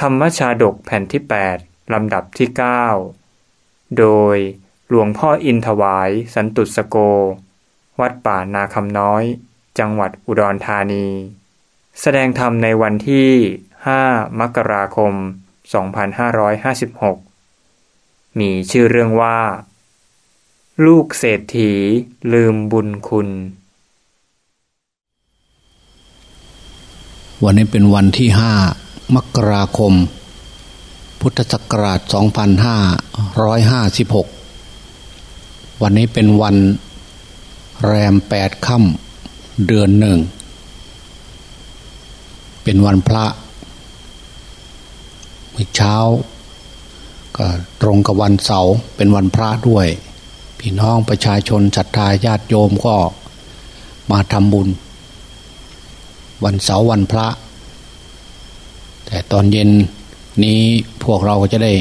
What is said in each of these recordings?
ธรรมชาดกแผ่นที่ 8 ลำดับที่ 9 โดยหลวงพ่ออินถวายสันตุสโก วัดป่านาคำน้อย จังหวัดอุดรธานี แสดงธรรมในวันที่ 5 มกราคม 2556 มีชื่อเรื่องว่า ลูกเศรษฐีลืมบุญคุณ วันนี้เป็นวันที่ห้า มกราคม พุทธศักราช 2556 วันนี้เป็นวันแรมแปดค่ำเดือนหนึ่ง เป็นวันพระเมื่อเช้า ก็ตรงกับวันเสาร์เป็นวันพระด้วย พี่น้องประชาชนศรัทธาญาติโยมก็มาทำบุญ วันเสาร์วันพระ แต่ตอนเย็นนี้พวกเราก็จะได้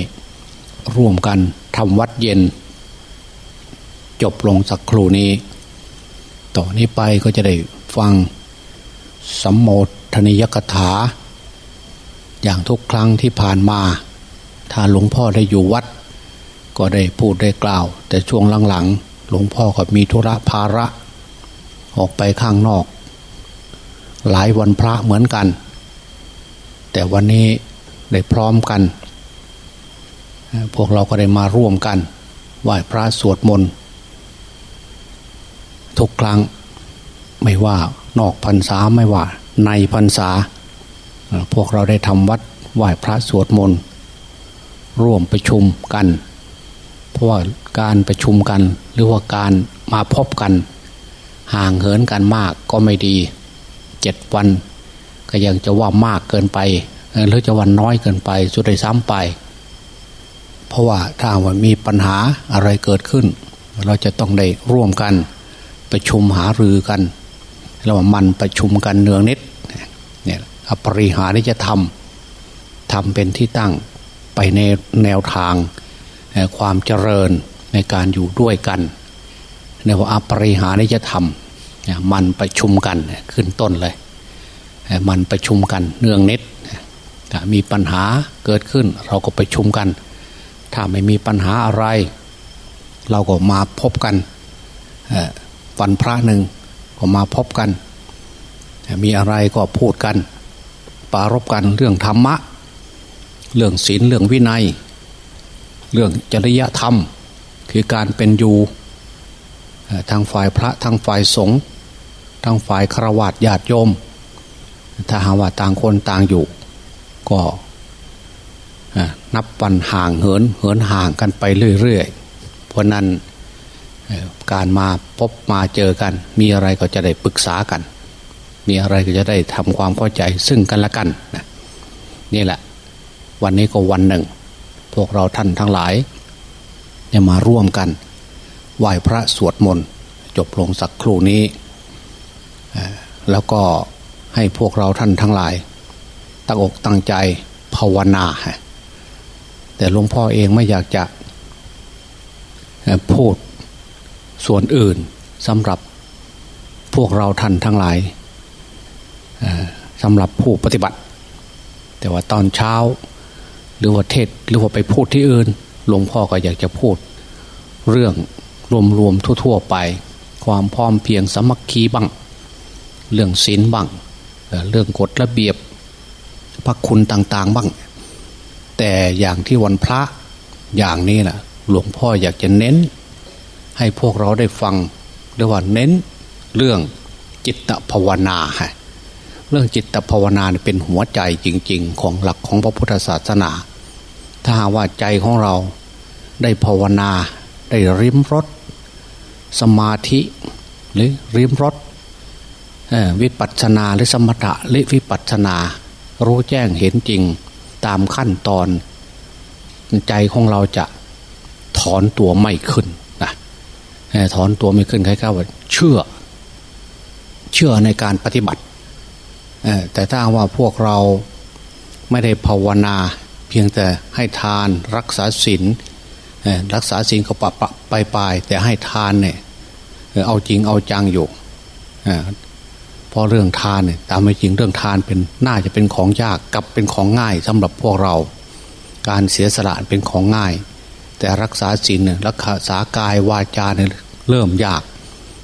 ร่วมกันทำวัดเย็น จบลงสักครู่นี้ ต่อนนี้ไปก็จะได้ฟังสัมโมทนิยกถา อย่างทุกครั้งที่ผ่านมา ถ้าหลวงพ่อได้อยู่วัด ก็ได้พูดได้กล่าว แต่ช่วงหลังๆ หลวงพ่อก็มีธุระภาระ ออกไปข้างนอก หลายวันพระเหมือนกัน แต่วันนี้ได้พร้อมกัน พวกเราก็ได้มาร่วมกันไหว้พระสวดมนต์ทุกครั้งไม่ว่านอกพรรษาไม่ว่า ในพรรษา พวกเราได้ทำวัดไหว้พระสวดมนต์ร่วมประชุมกัน เพราะว่าการประชุมกัน หรือว่าการมาพบกัน ห่างเหินกันมากก็ไม่ดีเจ็ดวัน ก็ยังจะว่ามากเกินไปหรือจะวันน้อยเกินไป สุดท้ายซ้ำไป เพราะว่าถ้าว่ามีปัญหาอะไรเกิดขึ้น เราจะต้องได้ร่วมกันประชุมหารือกันเราว่ามันประชุมกันเนืองนิดเนี่ยอปริหานี่จะทำทำเป็นที่ตั้งไปในแนวทางความเจริญในการอยู่ด้วยกันในว่าอปริหานี่จะทำมันประชุมกันขึ้นต้นเลย มันประชุมกันเนืองนิดมีปัญหาเกิดขึ้น เราก็ประชุมกัน ถ้าไม่มีปัญหาอะไร เราก็มาพบกันวันพระหนึ่งก็มาพบกัน มีอะไรก็พูดกัน ปารบกันเรื่องธรรมะ เรื่องศีลเรื่องวินัย เรื่องจริยธรรม คือการเป็นอยู่ทางฝ่ายพระทางฝ่ายสงฆ์ทางฝ่ายฆราวาสญาติโยม ถ้าหาว่าต่างคนต่างอยู่ ก็นับวันห่างเหินเหินห่างกันไปเรื่อยๆ เพราะนั้นการมาพบมาเจอกัน มีอะไรก็จะได้ปรึกษากัน มีอะไรก็จะได้ทำความเข้าใจซึ่งกันและกันนะนี่แหละ วันนี้ก็วันหนึ่ง พวกเราท่านทั้งหลายจะมาร่วมกันไหว้พระสวดมนต์จบลงสักครู่นี้ แล้วก็ ให้พวกเราท่านทั้งหลาย ตั้งอกตั้งใจภาวนา แต่หลวงพ่อเองไม่อยากจะพูดส่วนอื่นสำหรับพวกเราท่านทั้งหลายสำหรับผู้ปฏิบัติ แต่ว่าตอนเช้า หรือว่าเทศหรือว่าไปพูดที่อื่นหลวงพ่อก็อยากจะพูด เรื่องรวมๆทั่ว ๆ ไป ความพร้อมเพียงสมัคคีบ้าง เรื่องศีลบ้าง เรื่องกฎระเบียบพระคุณต่าง ๆ บ้าง แต่อย่างที่วันพระอย่างนี้แหละหลวงพ่ออยากจะเน้น ให้พวกเราได้ฟังเรียกว่าเน้นเรื่องจิตภาวนาฮะเรื่องจิตภาวนาเป็นหัวใจจริง ๆ ของหลักของพระพุทธศาสนา ถ้าว่าใจของเราได้ภาวนาได้ริมรถสมาธิ หรือริมรถ วิปัสสนาหรือสมถะหรือวิปัสสนา รู้แจ้งเห็นจริงตามขั้นตอน ใจของเราจะถอนตัวไม่ขึ้นนะถอนตัวไม่ขึ้นใครๆว่าเชื่อ เชื่อในการปฏิบัติแต่ถ้าว่าพวกเราไม่ได้ภาวนา เพียงแต่ให้ทานรักษาศีลรักษาศีลก็ปะปะไปไปแต่ให้ทานเนี่ยเอาจริงเอาจังอยู่ เพราะเรื่องทานเนี่ยตามไม่จริงเรื่องทานเป็นน่าจะเป็นของยากกับเป็นของง่ายสำหรับพวกเรา การเสียสละเป็นของง่าย แต่รักษาศีลเนี่ยรักษากายวาจาเนี่ยเริ่มยาก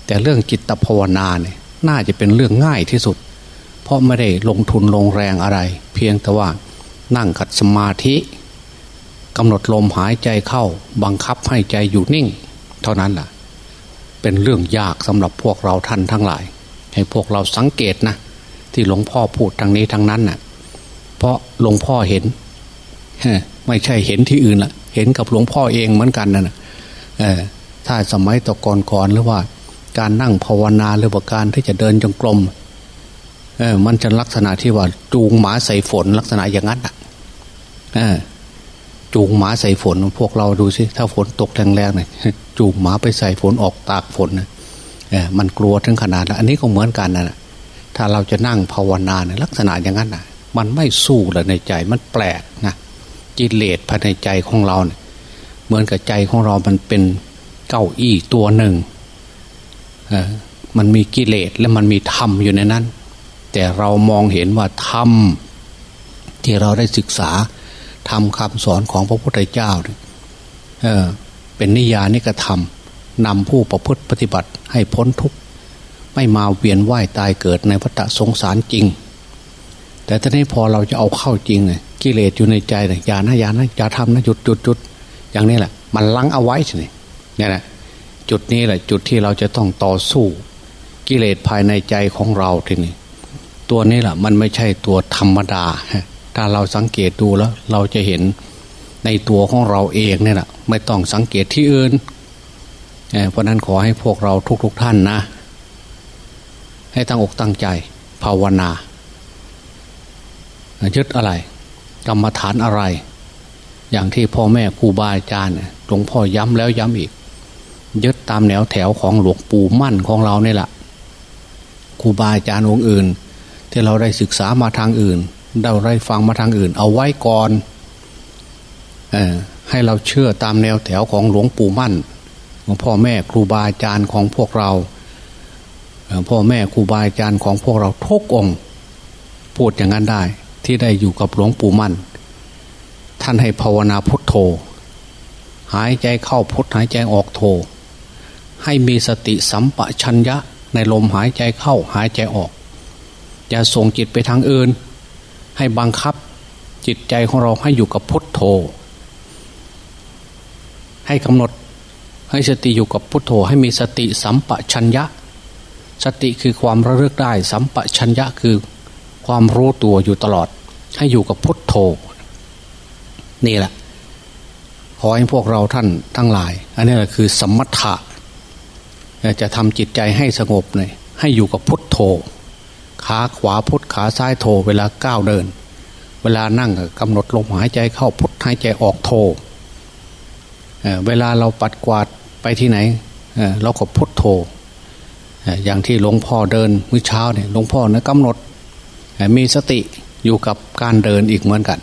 แต่เรื่องจิตภาวนาเนี่ยน่าจะเป็นเรื่องง่ายที่สุด เพราะไม่ได้ลงทุนลงแรงอะไร เพียงแต่ว่านั่งขัดสมาธิกำหนดลมหายใจเข้า บังคับให้ใจอยู่นิ่ง เท่านั้นแหละเป็นเรื่องยากสำหรับพวกเราท่านทั้งหลาย ให้พวกเราสังเกตนะ ที่หลวงพ่อพูดทางนี้ทางนั้นน่ะ เพราะหลวงพ่อเห็นไม่ใช่เห็นที่อื่นละเห็นกับหลวงพ่อเองเหมือนกันนะ่ะถ้าสมัยตะกอนก่อนหรือว่า การนั่งภาวนาหรือว่าการที่จะเดินจงกรมเออมันจะลักษณะที่ว่า จูงหมาใส่ฝนลักษณะอย่างนั้นอะจูงหมาใส่ฝน พวกเราดูสิถ้าฝนตกแรงๆเนี่ยจูงหมาไปใส่ฝนออกตากฝนนะ มันกลัวถึงขนาดแล้วอันนี้ก็เหมือนกันนะถ้าเราจะนั่งภาวนาเนี่ยลักษณะอย่างนั้นนะมันไม่สู้เลยในใจมันแปลกนะกิเลสภายในใจของเราเนี่ยเหมือนกับใจของเรามันเป็นเก้าอี้ตัวหนึ่งมันมีกิเลสและมันมีธรรมอยู่ในนั้น แต่เรามองเห็นว่าธรรมที่เราได้ศึกษาทำคำสอนของพระพุทธเจ้าเออเป็นนิยานิกระทำ นำผู้ประพฤติปฏิบัติให้พ้นทุกข์ไม่มาเวียนว่ายตายเกิดในวัฏสงสารจริง แต่ตอนนี้พอเราจะเอาเข้าจริงเนี่ยกิเลสอยู่ในใจเนี่ยอย่านะอย่านะอย่าทำนะหยุดหยุดหยุดอย่างนี้แหละ มันลังเอาไว้ใช่ไหมเนี่ยแหละจุดนี้แหละจุดที่เราจะต้องต่อสู้ กิเลสภายในใจของเราทีนี้ตัวนี้แหละมันไม่ใช่ตัวธรรมดา ถ้าเราสังเกตดูแล้ว เราจะเห็นในตัวของเราเองเนี่ยแหละไม่ต้องสังเกตที่อื่น เพราะนั้นขอให้พวกเราทุกๆทท่านนะ ให้ตั้งอกตั้งใจ ภาวนายึดอะไร กรรมฐานอะไร อย่างที่พ่อแม่ครูบาอาจารย์หลวงพ่อย้ำแล้วย้ำอีก ยึดตามแนวแถวของหลวงปู่มั่นของเราเนี่ยแหละครูบาอาจารย์องค์อื่น ที่เราได้ศึกษามาทางอื่นเราได้ฟังมาทางอื่น เอาไว้ก่อนอให้เราเชื่อตามแนวแถวของหลวงปู่มั่น ของพ่อแม่ครูบาอาจารย์ของพวกเราพ่อแม่ครูบาอาจารย์ของพวกเราทุกองพูดอย่างนั้นได้ ที่ได้อยู่กับหลวงปู่มั่น ท่านให้ภาวนาพุทโธ หายใจเข้าพุทหายใจออกโธให้มีสติสัมปชัญญะในลมหายใจเข้าหายใจออก อย่าส่งจิตไปทางอื่น ให้บังคับจิตใจของเราให้อยู่กับพุทโธ ให้กำหนด ให้สติอยู่กับพุทโธให้มีสติสัมปชัญญะ สติคือความระลึกได้ สัมปชัญญะคือความรู้ตัวอยู่ตลอด ให้อยู่กับพุทโธ นี่แหละขอให้พวกเราท่านทั้งหลาย อันนี้แหละคือสมถะจะทำจิตใจให้สงบเลยให้อยู่กับพุทโธ ขาขวาพุทขาซ้ายโทเวลาก้าวเดิน เวลานั่งกำหนดลมหายใจเข้าพุทหายใจออกโท เวลาเราปัดกวาดไปที่ไหนเราก็พุทโธอย่างที่หลวงพ่อเดินมื้อเช้าเนี่ยหลวงพ่อนะกำหนดมีสติอยู่กับการเดินอีกเหมือนกัน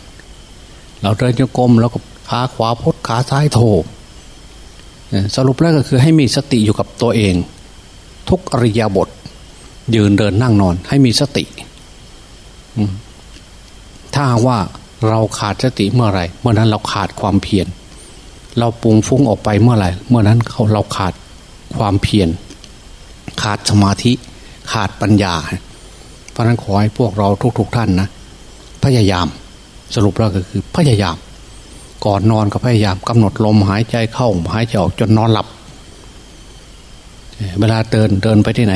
เราเดินโยกมแล้วก็ขาขวาพุทขาซ้ายโทสรุปแล้วก็คือให้มีสติอยู่กับตัวเอง ทุกอริยบท ยืนเดินนั่งนอน ให้มีสติถ้าว่าเราขาดสติเมื่อไรเมื่อนั้นเราขาดความเพียร เราปรุงฟุ้งออกไปเมื่อไรเมื่อนั้นเขาเราขาดความเพียรขาดสมาธิขาดปัญญา เพราะนั้นขอให้พวกเราทุกๆทท่านนะพยายามสรุปแล้วก็คือพยายาม ก่อนนอนก็พยายามกำหนดลมหายใจเข้าหายใจออกจนนอนหลับ เวลาเดินเดินไปที่ไหน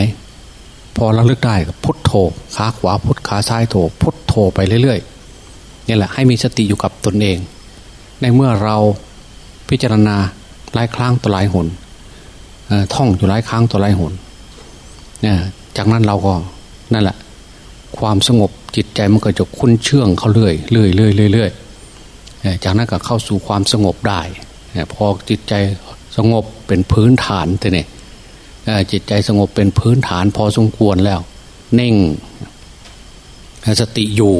พอระลึกได้ก็พุทโธขาขวาพุทขาซ้ายโธพุทโธไปเรื่อยๆนี่แหละให้มีสติอยู่กับตนเอง ในเมื่อเรา พิจารณาหลายครั้งต่อหลายหนท่องอยู่หลายครั้งต่อหลายหนเนี่ยจากนั้นเราก็นั่นแหละ ความสงบจิตใจมันก็จะคุ้นเชื่องเขาเรื่อยเรื่อยเรื่อยเรื่อยจากนั้นก็เข้าสู่ความสงบได้พอจิตใจสงบเป็นพื้นฐานแต่เนี่ยจิตใจสงบเป็นพื้นฐานพอสมควรแล้ว เน่งสติอยู่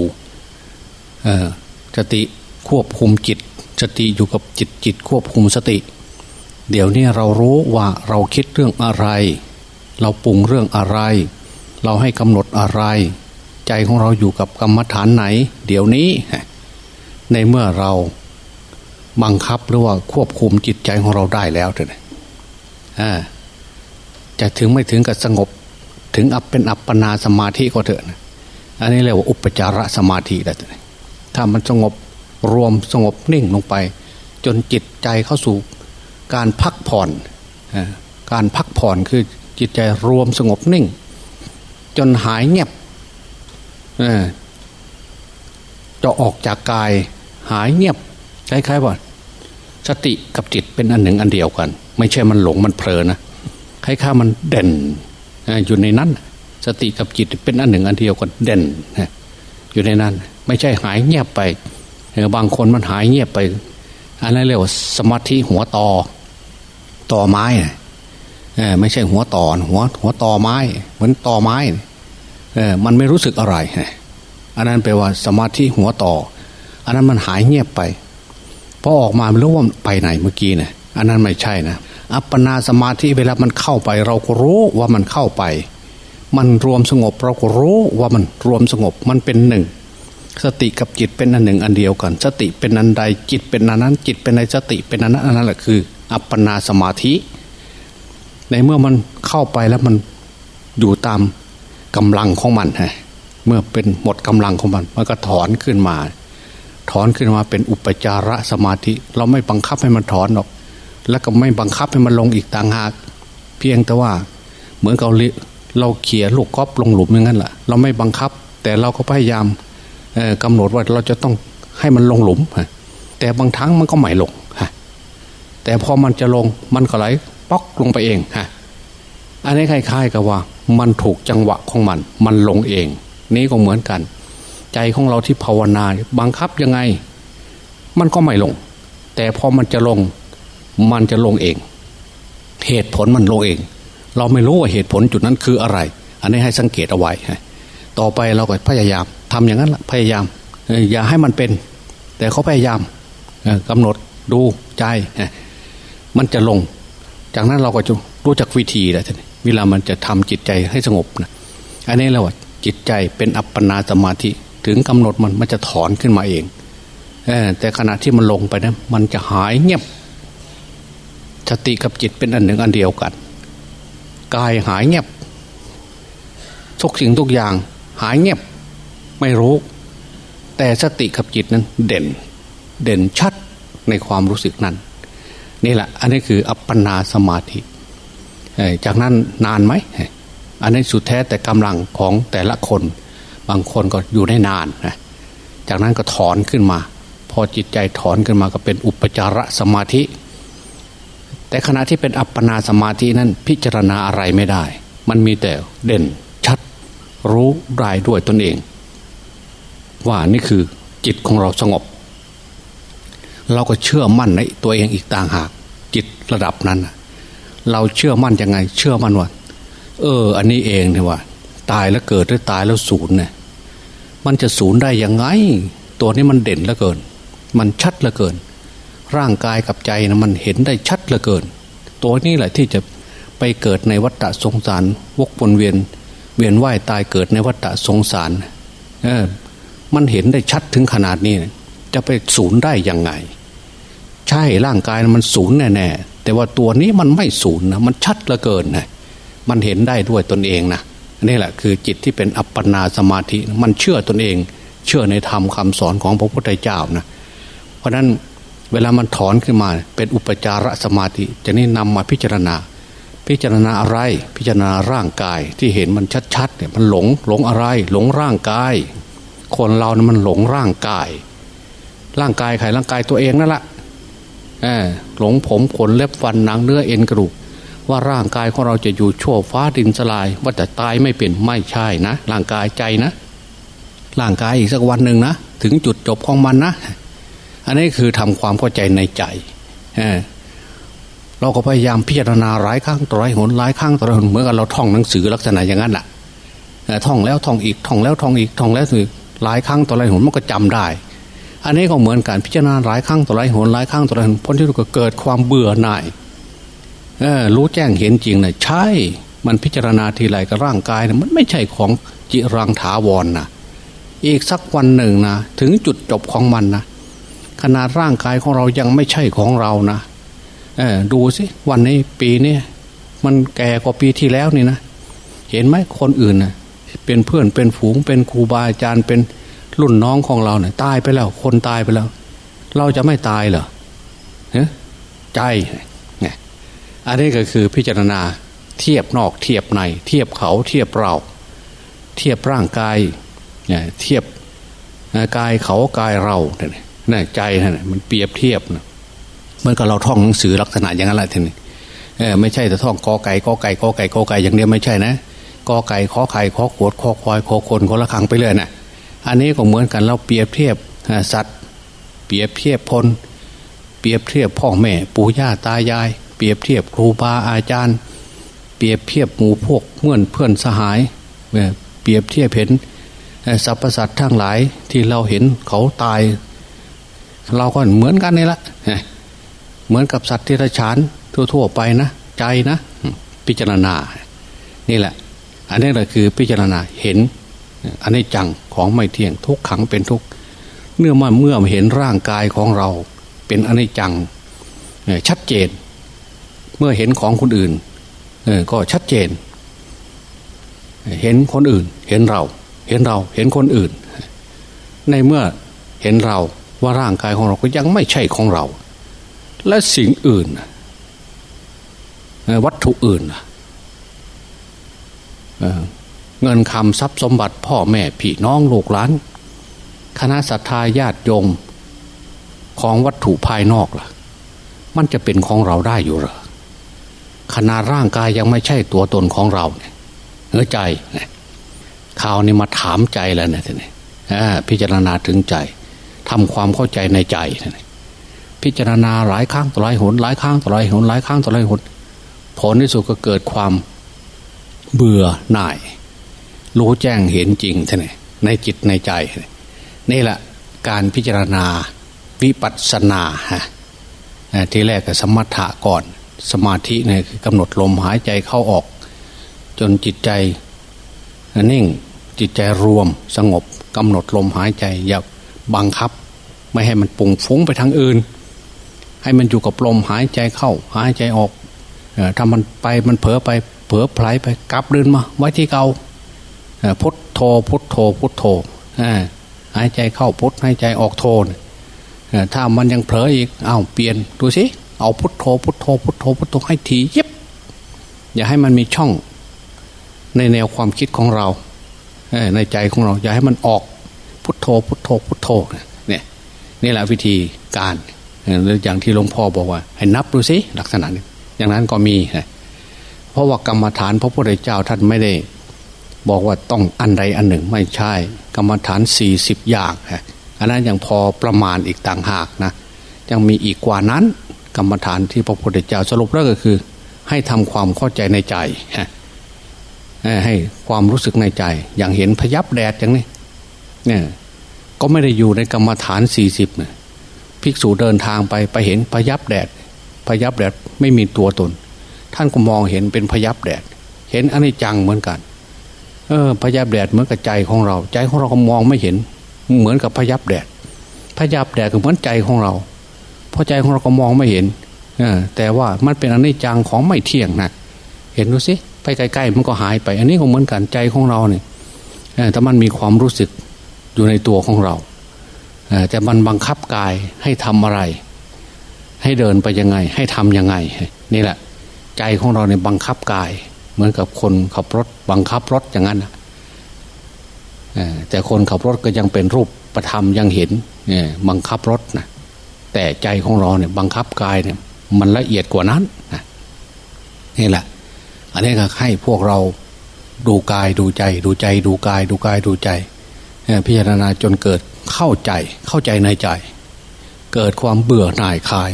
สติควบคุมจิต สติอยู่กับจิตจิตควบคุมสติ เดี๋ยวนี้เรารู้ว่าเราคิดเรื่องอะไร เราปรุงเรื่องอะไร เราให้กำหนดอะไร ใจของเราอยู่กับกรรมฐานไหน เดี๋ยวนี้ ในเมื่อเราบังคับหรือว่าควบคุมจิตใจของเราได้แล้วเถอะจะถึงไม่ถึงกับสงบ ถึงอัปเป็นอัปปนาสมาธิก็เถอะอันนี้เรียกว่าอุปจารสมาธิแล้วถ้ามันสงบ รวมสงบนิ่งลงไป จนจิตใจเข้าสู่การพักผ่อน การพักผ่อนคือจิตใจรวมสงบนิ่ง จนหายเงียบจะออกจากกายหายเงียบคล้ายๆว่าสติกับจิตเป็นอันหนึ่งอันเดียวกัน ไม่ใช่มันหลงมันเพลินนะคล้ายๆมันเด่นอยู่ในนั้น สติกับจิตเป็นอันหนึ่งอันเดียวกันเด่นอยู่ในนั้น ไม่ใช่หายเงียบไป บางคนมันหายเงียบไป อันนั้นเรียกว่าสมาธิหัวต่อต่อไม้ไม่ใช่หัวต่อหัวหัวต่อไม้ เหมือนต่อไม้เออมันไม่รู้สึกอะไรอันนั้นแปลว่าสมาธิหัวต่อ อันนั้นมันหายเงียบไปพอออกมาไม่รู้ว่าไปไหนเมื่อกี้เนี่ยอันนั้นไม่ใช่นะอัปปนาสมาธิเวลามันเข้าไป เราก็รู้ว่ามันเข้าไป มันรวมสงบเราก็รู้ว่ามันรวมสงบมันเป็นหนึ่ง สติกับจิตเป็นอันหนึ่งอันเดียวกัน สติเป็นอันใดจิตเป็นอันนั้น จิตเป็นในสติเป็นอันนั้นอันนั้นแหละคือ อัปปนาสมาธิ ในเมื่อมันเข้าไปแล้วมันอยู่ตามกำลังของมันฮะเมื่อเป็นหมดกำลังของมัน มันก็ถอนขึ้นมา ถอนขึ้นมาเป็นอุปจารสมาธิ เราไม่บังคับให้มันถอนหรอก แล้วก็ไม่บังคับให้มันลงอีกต่างหาก เพียงแต่ว่าเหมือนเราเราเขี่ยลูกกอล์ฟลงหลุมอย่างนั้นแหละเราไม่บังคับ แต่เราก็พยายาม กำหนดว่าเราจะต้องให้มันลงหลุมแต่บางครั้งมันก็ไม่ลงแต่พอมันจะลงมันก็ไหลป๊อกลงไปเองฮะอันนี้คล้ายๆกับว่า มันถูกจังหวะของมัน มันลงเอง นี้ก็เหมือนกัน ใจของเราที่ภาวนาบังคับยังไง มันก็ไม่ลง แต่พอมันจะลง มันจะลงเอง เหตุผลมันลงเอง เราไม่รู้ว่าเหตุผลจุดนั้นคืออะไร อันนี้ให้สังเกตเอาไว้ต่อไปเราก็พยายาม ทำอย่างนั้นละพยายามอย่าให้มันเป็น แต่เขาพยายามกำหนดดูใจ มันจะลง จากนั้นเราก็จะรู้จักวิธีแล้วเวลามันจะทำจิตใจให้สงบนะอันนี้เราจิตใจเป็นอัปปนาสมาธิถึงกำหนดมันมันจะถอนขึ้นมาเองอแต่ขณะที่มันลงไปนะมันจะหายเงียบสติกับจิตเป็นอันหนึ่งอันเดียวกัน กายหายเงียบทุกสิ่งทุกอย่าง หายเงียบ ไม่รู้ แต่สติกับจิตนั้นเด่น เด่นชัดในความรู้สึกนั้น นี่แหละ อันนี้คืออัปปนาสมาธิจากนั้นนานไหม อันนี้สุดแท้แต่กำลังของแต่ละคน บางคนก็อยู่ได้นานนะจากนั้นก็ถอนขึ้นมา พอจิตใจถอนขึ้นมาก็เป็นอุปจารสมาธิ แต่ขณะที่เป็นอัปปนาสมาธินั้นพิจารณาอะไรไม่ได้ มันมีแต่เด่นชัด รู้รายด้วยตนเอง ว่านี่คือจิตของเราสงบ เราก็เชื่อมั่นในตัวเองอีกต่างหาก จิตระดับนั้น เราเชื่อมั่นยังไง เชื่อมั่นว่าเออ อันนี้เองเนี่ยว่า ตายแล้วเกิดหรือตายแล้วศูนย์เนี่ยมันจะศูนย์ได้ยังไง ตัวนี้มันเด่นเหลือเกิน มันชัดเหลือเกิน ร่างกายกับใจนะมันเห็นได้ชัดเหลือเกิน ตัวนี้แหละที่จะไปเกิดในวัฏฏะสงสาร วกวนเวียน เวียนว่ายตายเกิดในวัฏฏะสงสาร เออ มันเห็นได้ชัดถึงขนาดนี้ จะไปศูนย์ได้ยังไง ใช่ร่างกายมันศูนย์แน่ๆแต่ว่าตัวนี้มันไม่ศูนย์นะมันชัดเหลือเกินนะมันเห็นได้ด้วยตนเองนะนี่แหละคือจิตที่เป็นอัปปนาสมาธิมันเชื่อตนเอง เชื่อในธรรมคาสอนของพระพุทธเจ้านะเพราะนั้นเวลามันถอนขึ้นมา เป็นอุปจารสมาธิจะนี่นำมาพิจารณา พิจารณาอะไร พิจารณาร่างกายที่เห็นมันชัดๆเนี่ยมันหลงหลงอะไร หลงร่างกาย คนเรานะมันหลงร่างกาย ร่างกายใครร่างกายตัวเองนั่นแหละหลงผมขนเล็บฟันหนังเนื้อเอ็นกระดูกว่าร่างกายของเราจะอยู่ชั่วฟ้าดินสลาย ว่าแต่ตายไม่เป็นไม่ใช่นะ ร่างกายใจนะ ร่างกายอีกสักวันหนึ่งนะถึงจุดจบของมันนะ อันนี้คือทำความเข้าใจในใจเราก็พยายามพิจารณาหลายครั้งต่อหลายหนหลายครั้งต่อหลายหนเหมือนกับเราท่องหนังสือลักษณะอย่างนั้นแหละท่องแล้วท่องอีกท่องแล้วท่องอีกท่องแล้วคือ หลายครั้งต่อหลายหนมันก็จำได้ อันนี้ก็เหมือนกันพิจารณาหลายครั้งต่อหลายหนหลายครั้งต่อหลายหนพ้นที่ก็เกิดความเบื่อหน่ายรู้แจ้งเห็นจริงนะใช่ มันพิจารณาทีไรกับร่างกายนะมันไม่ใช่ของจิรังถาวรนนะอีกสักวันหนึ่งนะถึงจุดจบของมันนะขนาดร่างกายของเรายังไม่ใช่ของเรานะดูสิวันนี้ปีนี้มันแก่กว่าปีที่แล้วนี่นะเห็นไหมคนอื่นนะ เป็นเพื่อนเป็นฝูงเป็นครูบาอาจารย์เป็นรุ่นน้องของเราเนี่ยตายไปแล้ว คนตายไปแล้ว เราจะไม่ตายเหรอเนี่ยใจเนี่ยอันนี้ก็คือพิจารณาเทียบนอกเทียบใน เทียบเขาเทียบเรา เทียบร่างกายเนี่ยเทียบกายเขากายเราเนี่ยใจนี่มันเปรียบเทียบนะเมื่อกับเราท่องหนังสือลักษณะอย่างนั้นแหละทีนี้เออไม่ใช่แต่ท่องกอไก่กอไก่กอไก่กอไก่อย่างเดียวไม่ใช่นะ กอไก่ขอไข่ขอขวดขอควายขอคนขอละคังไปเลยนะอันนี้ก็เหมือนกันเราเปรียบเทียบสัตว์ เปรียบเทียบพลเปรียบเทียบพ่อแม่ ปู่ย่าตายาย เปรียบเทียบครูบาอาจารย์ เปรียบเทียบหมู่พวกเมื่อนเพื่อนสหายเปรียบเทียบเห็นสรรพสัตว์ทั้งหลายที่เราเห็นเขาตาย เราก็เหมือนกันนี่แหละเหมือนกับสัตว์ที่ระชานทั่ว ๆ ไปนะ ใจนะ พิจารณา นี่แหละ อันนี้แหละคือพิจารณาเห็นอันนี้จังของไม่เที่ยงทุกขังเป็นทุกเนื่อมาเมื่อเห็นร่างกายของเรา เป็นอันนี้จังชัดเจน เมื่อเห็นของคนอื่นก็ชัดเจน เห็นคนอื่น เห็นเรา เห็นเรา เห็นคนอื่น ในเมื่อเห็นเราว่าร่างกายของเราก็ยังไม่ใช่ของเรา และสิ่งอื่น วัตถุอื่น เงินคำทรัพย์สมบัติพ่อแม่พี่น้องลูกหลานคณะสัตยาญาติโยมของวัตถุภายนอกล่ะ มันจะเป็นของเราได้อยู่หรอขนาดร่างกายยังไม่ใช่ตัวตนของเราเนี่ยเนื้อใจเนี่ยข่าวนี้มาถามใจแล้วเนี่ยทีนี้พิจารณาถึงใจทำความเข้าใจในใจพิจารณาหลายครั้งต่อหลายหนหลายครั้งต่อหลายหนหลายครั้งต่อหลายหนผลที่สุดก็เกิดความ เบื่อหน่าย รู้แจ้งเห็นจริงท่านในจิตในใจ นี่แหละการพิจารณาวิปัสสนาฮะที่แรกก็สมถะก่อน สมาธิเนี่ยคือกำหนดลมหายใจเข้าออก จนจิตใจนิ่งจิตใจรวมสงบกำหนดลมหายใจ อย่าบังคับ ไม่ให้มันปุ่งฟุ้งไปทางอื่น ให้มันอยู่กับลมหายใจเข้า หายใจออกถ้ามันไปมันเผลอไป ผลอไผลไปกลับเดินมาไว้ที่เกาพุทโธพุทโธพุทโธหายใจเข้าพุทหายใจออกโทถ้ามันยังเผลออีกเอาเปลี่ยนดูสิเอาพุทโธพุทโธพุทโธพุทโธให้ทีเย็บ อย่าให้มันมีช่องในแนวความคิดของเราในใจของเรา อย่าให้มันออกพุทโธพุทโธพุทโธเนี่ยนี่แหละวิธีการอย่างที่หลวงพ่อบอกว่า ให้นับดูสิลักษณะนี้อย่างนั้นก็มี เพราะว่ากรรมฐานพระพุทธเจ้าท่านไม่ได้ บอกว่าต้องอันใดอันหนึ่งไม่ใช่ กรรมฐานสี่สิบอย่างฮะอันนั้นยังพอประมาณอีกต่างหากนะยังมีอีกกว่านั้นกรรมฐานที่พระพุทธเจ้าสรุปแล้วก็คือ ให้ทำความเข้าใจในใจให้ความรู้สึกในใจ อย่างเห็นพยับแดดอย่างนี้เนี่ยก็ไม่ได้อยู่ในกรรมฐานสี่สิบเนี่ยภิกษุเดินทางไปไปเห็นพยับแดดพยับแดดไม่มีตัวตน ท่านก็มองเห็นเป็นพยับแดด เห็นอนิจจังเหมือนกัน เออพยับแดดเหมือนกับใจของเรา ใจของเราก็มองไม่เห็น เหมือนกับพยับแดดพยับแดดก็เหมือนใจของเราเพราะใจของเราก็มองไม่เห็นเออแต่ว่ามันเป็นอนิจจังของไม่เที่ยงนะเห็นดูสิไปใกล้ๆมันก็หายไป อันนี้ก็เหมือนกันใจของเราเนี่ยแต่มันมีความรู้สึกอยู่ในตัวของเราแต่มันบังคับกายให้ทำอะไร ให้เดินไปยังไง ให้ทำยังไง นี่แหละ ใจของเราเนี่ยบังคับกาย เหมือนกับคนขับรถบังคับรถอย่างนั้นนะแต่คนขับรถก็ยังเป็นรูปประธรรมยังเห็นบังคับรถนะแต่ใจของเราเนี่ยบังคับกายเนี่ย มันละเอียดกว่านั้นนะนี่แหละ อันนี้ก็ให้พวกเราดูกายดูใจ ดูใจ ดูกายดูกายดูใจพิจารณาจนเกิดเข้าใจเข้าใจในใจ เกิดความเบื่อหน่ายคลาย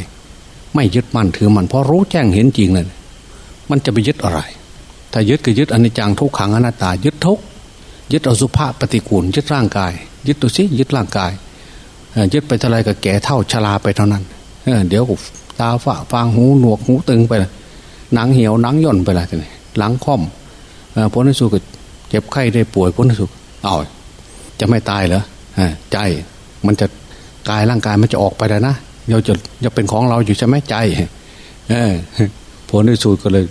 ไม่ยึดมั่นถือมันเพราะรู้แจ้งเห็นจริงเลย มันจะไปยึดอะไร ถ้ายึดก็ยึดอนิจจังทุกขังอนัตตา ยึดทุกยึดอสุภะปฏิกูล ยึดร่างกาย ยึดตัวซิยึดร่างกายยึดไปเท่าไรก็แก่เท่าชราไปเท่านั้นเดี๋ยวตาฝ้าฟางหูหนวกหูตึงไปหนังเหี่ยวหนังย่นไปละทีนี้หลังค่อมผลที่สุดก็เจ็บไข้ได้ป่วยผลที่สุดเอาจะไม่ตายเหรอใจมันจะกายร่างกายมันจะออกไปแล้วนะเราจะจะเป็นของเราอยู่ใช่ไหมใจ เออ ผลที่สุดก็เลย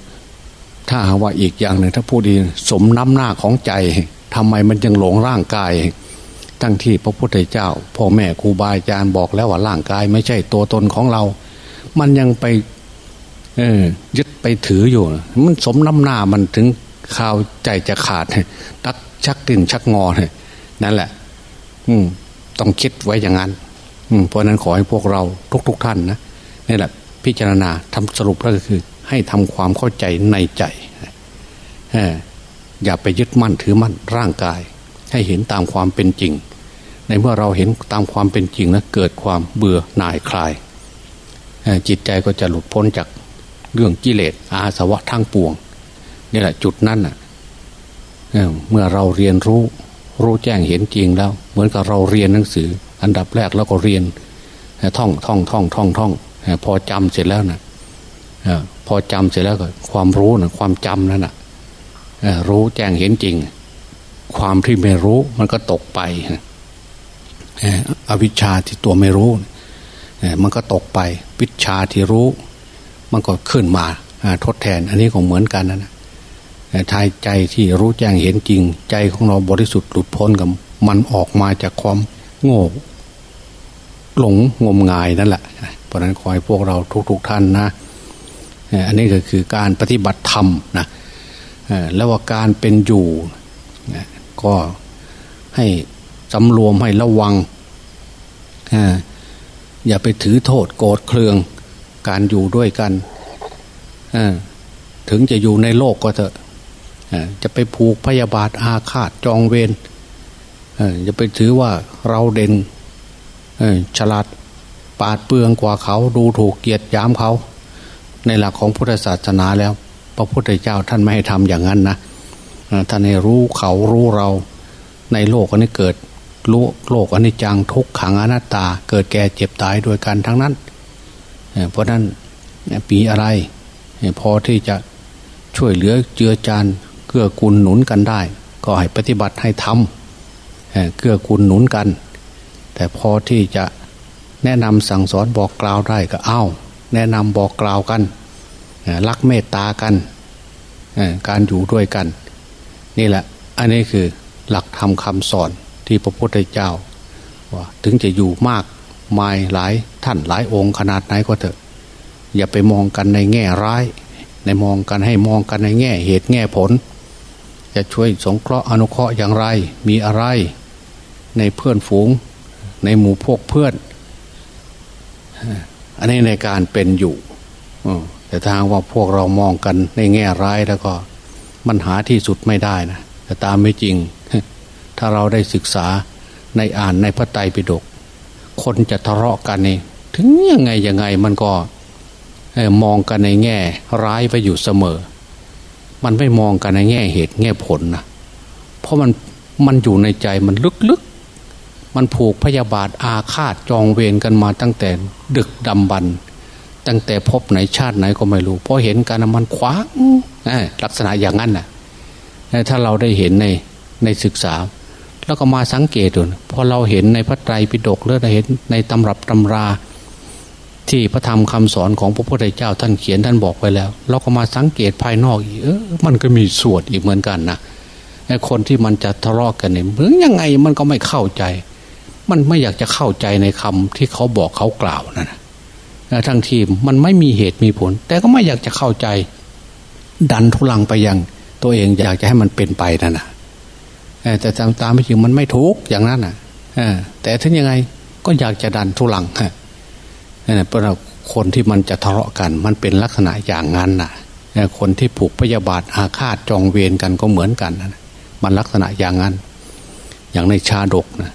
ถ้าหาว่าอีกอย่างหนึ่งถ้าพูดดีสมน้ำหน้าของใจทำไมมันยังหลงร่างกายทั้งที่พระพุทธเจ้าพ่อแม่ครูบาอาจารย์บอกแล้วว่าร่างกาย ไม่ใช่ตัวตนของเรา มันยังไปยึดไปถืออยู่ มันสมน้ำหน้ามันถึงข่าวใจจะขาดตักชักดิ่นชักงอนั่นแหละ อืม ต้องคิดไว้อย่างนั้น อืมเพราะนั้นขอให้พวกเราทุก ๆทท่านนะนี่แหละ พิจารณาทำสรุปแล้วก็คือ ให้ทำความเข้าใจในใจอย่าไปยึดมั่นถือมั่นร่างกาย ให้เห็นตามความเป็นจริง ในเมื่อเราเห็นตามความเป็นจริงแล้วเกิดความเบื่อหน่ายคลาย จิตใจก็จะหลุดพ้นจากเรื่องกิเลสอาสวะทั้งปวงนี่แหละจุดนั้นน่ะเมื่อเราเรียนรู้รู้แจ้งเห็นจริงแล้ว เหมือนกับเราเรียนหนังสือ อันดับแรกแล้วก็เรียนท่องท่องท่องท่องท่องพอจำเสร็จแล้วนะ พอจำเสร็จแล้วก็ความรู้นะความจำนั่นนะรู้แจ้งเห็นจริง ความที่ไม่รู้มันก็ตกไปอวิชชาที่ตัวไม่รู้มันก็ตกไป วิชาที่รู้ มันก็ขึ้นมาทดแทน อันนี้ก็เหมือนกันนะทายใจที่รู้แจ้งเห็นจริง ใจของเราบริสุทธิ์หลุดพ้นกับมันออกมาจากความโง่หลงงมงายนั่นแหละเพราะนั้นขอให้พวกเราทุกๆทท่านนะ อันนี้ก็คือการปฏิบัติธรรมนะแล้วว่าการเป็นอยู่ก็ให้สำรวมให้ระวัง อย่าไปถือโทษโกรธเครือง การอยู่ด้วยกัน ถึงจะอยู่ในโลกก็เถอะจะไปผูกพยาบาทอาฆาตจองเวรจะไปถือว่าเราเด่นฉลาดปาดเปืองกว่าเขาดูถูกเกียรติยามเขา ในหลักของพุทธศาสนาแล้ว พระพุทธเจ้าท่านไม่ให้ทำอย่างนั้นนะท่านให้รู้เขารู้เราในโลกอันนี้เกิดรู้โลกอันนี้จังทุกขังอนัตตา เกิดแก่เจ็บตายโดยกันทั้งนั้น เพราะนั้นปีอะไรพอที่จะช่วยเหลือเจือจานเกื้อกูลหนุนกันได้ ก็ให้ปฏิบัติให้ทำเกื้อกูลหนุนกัน แต่พอที่จะแนะนำสั่งสอนบอกกล่าวได้ก็เอา แนะนำบอกกล่าวกันรักเมตตากันการอยู่ด้วยกัน นี่แหละ อันนี้คือหลักธรรมคำสอนที่พระพุทธเจ้าว่าถึงจะอยู่มากมายหลายท่านหลายองค์ขนาดไหนก็เถอะ อย่าไปมองกันในแง่ร้าย ในมองกันให้มองกันในแง่เหตุแง่ผล จะช่วยสงเคราะห์อนุเคราะห์อย่างไร มีอะไร ในเพื่อนฝูง ในหมู่พวกเพื่อน อันนี้ในการเป็นอยู่แต่ทางว่าพวกเรามองกันในแง่ร้ายแล้วก็มันหาที่สุดไม่ได้นะแต่ตามไม่จริง ถ้าเราได้ศึกษาในอ่านในพระไตรปิฎกคนจะทะเลาะกันนี่ถึงยังไงยังไงมันก็มองกันในแง่ร้ายไปอยู่เสมอ มันไม่มองกันในแง่เหตุแง่ผลนะเพราะมันมันอยู่ในใจมันลึก มันผูกพยาบาทอาฆาตจองเวรกันมาตั้งแต่ดึกดำบรรตั้งแต่พบไหนชาติไหนก็ไม่รู้เพอเห็นกันมันคว้างลักษณะอย่างนั้นน่ะถ้าเราได้เห็นในในศึกษา แล้วก็มาสังเกตดูพอเราเห็นในพระไตรปิฎกหรือเราเห็นในตำรับตำรา ที่พระธรรมคำสอนของพระพุทธเจ้าท่านเขียนท่านบอกไว้แล้ว เราก็มาสังเกตภายนอกอีกเออมันก็มีส่วนอีกเหมือนกันนะไอ้คนที่มันจะทะเลาะกันเนี่ยเหมือนยังไงมันก็ไม่เข้าใจ มันไม่อยากจะเข้าใจในคำที่เขาบอกเขากล่าวนั่นนะทั้งทีมมันไม่มีเหตุมีผล แต่ก็ไม่อยากจะเข้าใจ ดันทุลังไปยัง ตัวเองอยากจะให้มันเป็นไปนั่นนะแต่ตามตามไม่จริงมันไม่ถูกอย่างนั้นอะแต่ถึงยังไงก็อยากจะดันทุลังฮะเพราะคนที่มันจะทะเลาะกัน มันเป็นลักษณะอย่างนั้นน่ะคนที่ผูกพยาบาทอาฆาตจองเวรกันก็เหมือนกันนะมันลักษณะอย่างนั้น อย่างในชาดกนะ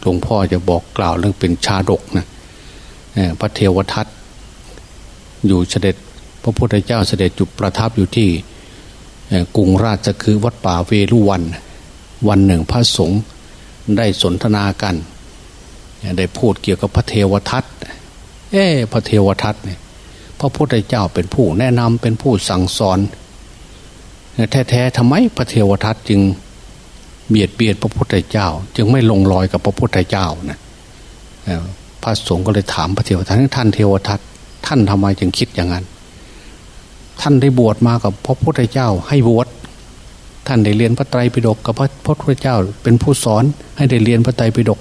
หลวงพ่อจะบอกกล่าวเรื่องเป็นชาดกนะพระเทวทัตอยู่เสด็จ พระพุทธเจ้าเสด็จจุประทับอยู่ที่กรุงราชคือวัดป่าเวรุวัน วันหนึ่งพระสงฆ์ได้สนทนากัน ได้พูดเกี่ยวกับพระเทวทัตเอ๊พระเทวทัตเนี่ยพระพุทธเจ้าเป็นผู้แนะนำเป็นผู้สั่งสอนแท้ๆทำไมพระเทวทัตจึง เบียดเบียนพระพุทธเจ้า จึงไม่ลงรอยกับพระพุทธเจ้านะพระสงฆ์ก็เลยถามพระเทวทัตท่านเทวทัตท่านทำไมจึงคิดอย่างนั้น ท่านได้บวชมากับพระพุทธเจ้า ให้บวชท่านได้เรียนพระไตรปิฎกกับพระพุทธเจ้า เป็นผู้สอนให้ได้เรียนพระไตรปิฎก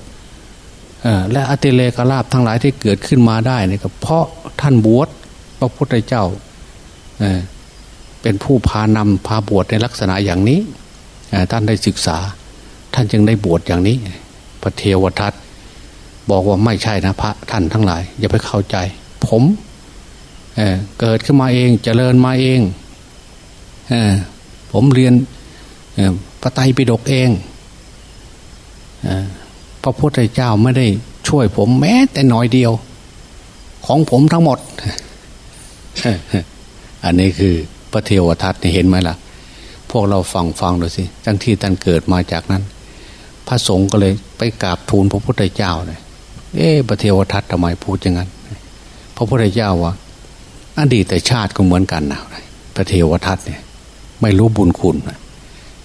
และอติเลกลาบทั้งหลายที่เกิดขึ้นมาได้นี่ก็เพราะท่านบวชพระพุทธเจ้าเป็นผู้พานำพาบวชในลักษณะอย่างนี้ ท่านได้ศึกษา ท่านจึงได้บวชอย่างนี้ พระเทวทัตบอกว่าไม่ใช่นะพระท่านทั้งหลาย อย่าไปเข้าใจ ผมเเกิดขึ้นมาเองจเจริญมาเองเอผมเรียนพระไตรปิฎกเองพระพุทธเจ้าไม่ได้ช่วยผมแม้แต่น้อยเดียว ของผมทั้งหมด อันนี้คือพระเทวทัตเห็นไหมล่ะ พวกเราฟังฟังดูสิทั้งที่ท่านเกิดมาจากนั้น พระสงฆ์ก็เลยไปกราบทูลพระพุทธเจ้าเลยเอ๊ะพระเทวทัตทำไมพูดอย่างนั้น พระพุทธเจ้าว่าอดีตแต่ชาติก็เหมือนกันนะพระเทวทัตเนี่ย ไม่รู้บุญคุณ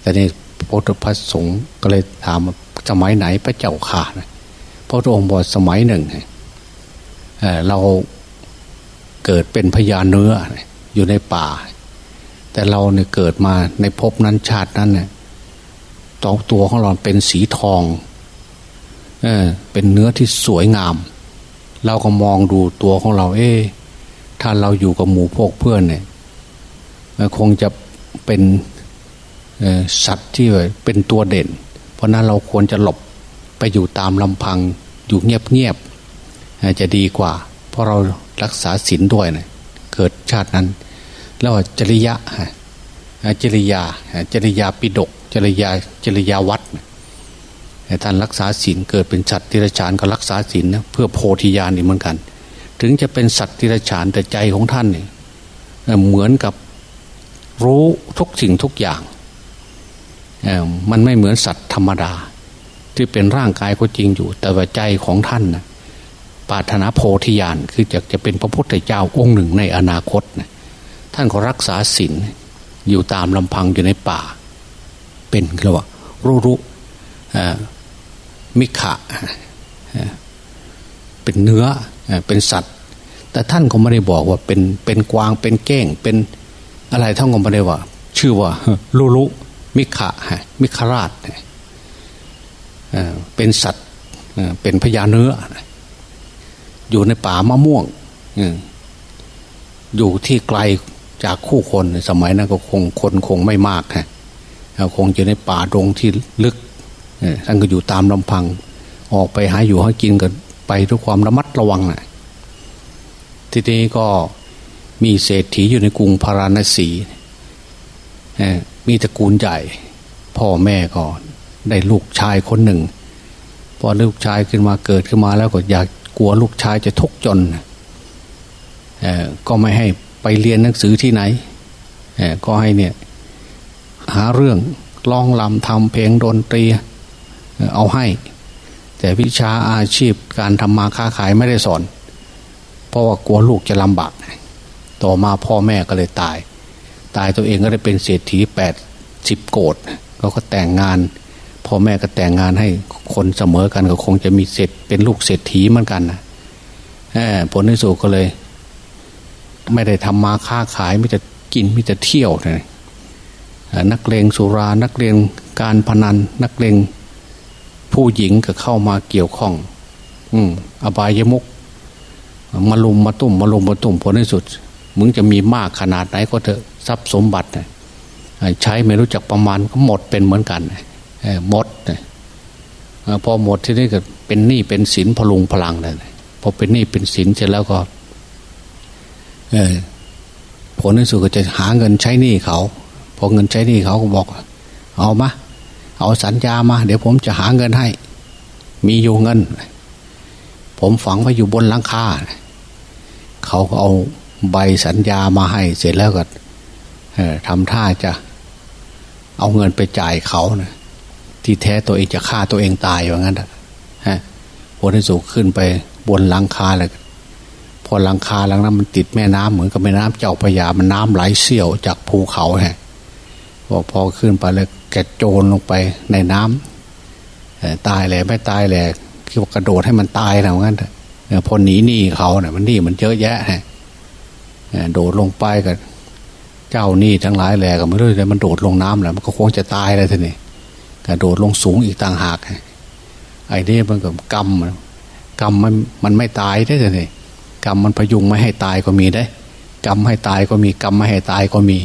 แต่นี่พระพุทธพระสงฆ์ก็เลยถามสมัยไหนพระเจ้าข่านะพระองค์บอกสมัยหนึ่งเเราเกิดเป็นพญาเนื้ออยู่ในป่า แต่เราเนี่ยเกิดมาในภพนั้นชาตินั้นเนี่ยตัวตัวของเราเป็นสีทองเออเป็นเนื้อที่สวยงาม เราก็มองดูตัวของเรา เอ๊ถ้าเราอยู่กับหมู่พวกเพื่อนเนี่ยคงจะเป็นสัตว์ที่เป็นตัวเด่น เพราะนั้นเราควรจะหลบไปอยู่ตามลำพังอยู่เงียบๆจะดีกว่า เพราะเรารักษาศีลด้วยเนะเกิดชาตินั้น แล้วจริยะจริยาจริยาปิดก จริยาจริยาวัดท่านรักษาศีลเกิดเป็นสัตว์ทิรชานก็รักษาศีลนะเพื่อโพธิญาณนี่เหมือนกัน ถึงจะเป็นสัตว์ทิรชานแต่ใจของท่านเนี่ยเหมือนกับรู้ทุกสิ่งทุกอย่างมันไม่เหมือนสัตว์ธรรมดา ที่เป็นร่างกายก็จริงอยู่ แต่ว่าใจของท่านนะปาถนาโพธิญาณคือจะจะเป็นพระพุทธเจ้าองค์หนึ่งในอนาคตนะ ท่านก็รักษาศีลอยู่ตามลำพังอยู่ในป่า เป็นเรียกว่ารูรู้มิขะเป็นเนื้อเป็นสัตว์ แต่ท่านก็ไม่ได้บอกว่าเป็นเป็นกวางเป็นแก้งเป็นอะไรท่านก็ไม่ได้ว่า ชื่อว่าลุลุมิขะมิขราชเป็นสัตว์เป็นพญาเนื้อ อยู่ในป่ามะม่วงอยู่ที่ไกล จากคู่คนสมัยนั้นก็คงคนคงไม่มากฮะคงอยู่ในป่าดงที่ลึกท่านก็อยู่ตามลำพัง ออกไปหาอยู่หากินกันไปด้วยความระมัดระวังนะทีนี้ก็มีเศรษฐีอยู่ในกรุงพาราณสีมีตระกูลใหญ่ พ่อแม่ก็ได้ลูกชายคนหนึ่ง พอลูกชายขึ้นมาเกิดขึ้นมาแล้วก็อยากกลัวลูกชายจะทุกข์จนก็ไม่ให้ ไปเรียนหนังสือที่ไหนก็ให้เนี่ยหาเรื่องร้องลำทำเพลงดนตรีเอาให้ แต่วิชาอาชีพการทำมาค้าขายไม่ได้สอน เพราะว่ากลัวลูกจะลำบาก ต่อมาพ่อแม่ก็เลยตาย ตายตัวเองก็ได้เป็นเศรษฐีแปดสิบโกดเขาก็แต่งงานพ่อแม่ก็แต่งงานให้คนเสมอกันก็คงจะมีเศรษเป็นลูกเศรษฐีเหมือนกันนะผลที่สุดก็เลย ไม่ได้ทำมาค้าขายไม่จะกินไม่จะเที่ยวนะนักเลงสุรานักเลงการพนัน นักเลงผู้หญิงก็เข้ามาเกี่ยวข้อง อืมอบายมุกมาลุมมาตุ่มมาลุมมาตุ่มผลที่สุด มึงจะมีมากขนาดไหนก็เถอะทรัพย์สมบัติใช้ไม่รู้จักประมาณก็หมดเป็นเหมือนกันหมดพอหมดที่นี่ก็เป็นหนี้เป็นสินพลุงพลังเลยพอเป็นหนี้เป็นสินเสร็จแล้วก็ ผลที่สุดก็จะหาเงินใช้หนี้เขาพอเงินใช้หนี้เขาก็บอก เอามาเอาสัญญามา เดี๋ยวผมจะหาเงินให้ มีอยู่เงิน ผมฝังไว้อยู่บนหลังคาเขาก็เอาใบสัญญามาให้ เสร็จแล้วก็ทำท่าจะ เอาเงินไปจ่ายเขานะที่แท้ตัวเองจะฆ่าตัวเองตายอย่างนั้นฮะพลที่สูงขึ้นไปบนหลังคาเลย พอหลังคาหลังนั้นมันติดแม่น้ำเหมือนกับแม่น้ำเจ้าพยามันน้ำไหลเสี่ยวจากภูเขาฮะพอพอขึ้นไปแล้วแกโจรลงไปในน้ำตายแหละไม่ตายแหละคิดว่ากระโดดให้มันตายนะงั้นพอหนีหนีเขาเนี่ยมันหนีมันเยอะแยะฮะโดดลงไปกับเจ้าหนี้ทั้งหลายแหละก็ไม่รู้เลยมันโดดลงน้ำแหละมันก็คงจะตายเลยทีนี้กระโดดลงสูงอีกต่างหากไอ้นี่มันกับกรรมกรรมมันมันไม่ตายได้เลย กรรมมันพยุงไม่ให้ตายก็มีได้ กรรมให้ตายก็มีกรรมไม่ให้ตายก็มี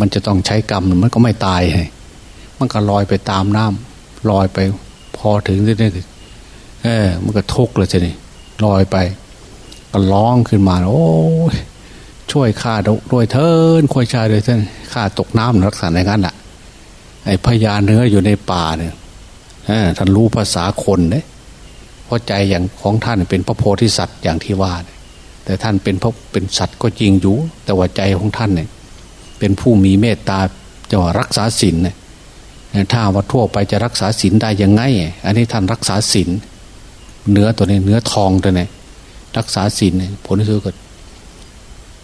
มันจะต้องใช้กรรมมันก็ไม่ตายไงมันก็ลอยไปตามน้ำลอยไปพอถึงที่นี่เออ มันก็ทุกข์เลยทีนี้ลอยไป ก็ร้องขึ้นมา โอ้ยช่วยข้าด้วยเทินค่อยชายด้วยเทินข้าตกน้ำรักษาในงั้นแหละไอ้พญาเนื้ออยู่ในป่าเนี่ยท่านรู้ภาษาคนเนี่ยเพราะใจอย่างของท่านเป็นพระโพธิสัตว์อย่างที่ว่า แต่ท่านเป็นพระเป็นสัตว์ก็จริงอยู่ แต่ว่าใจของท่านเนี่ยเป็นผู้มีเมตตาจะว่ารักษาศีลเนี่ยถ้าว่าทั่วไปจะรักษาศีลได้ยังไง อันนี้ท่านรักษาศีลเนื้อตัวนี้เนื้อทองตัวนี้รักษาศีลผลที่สุดก็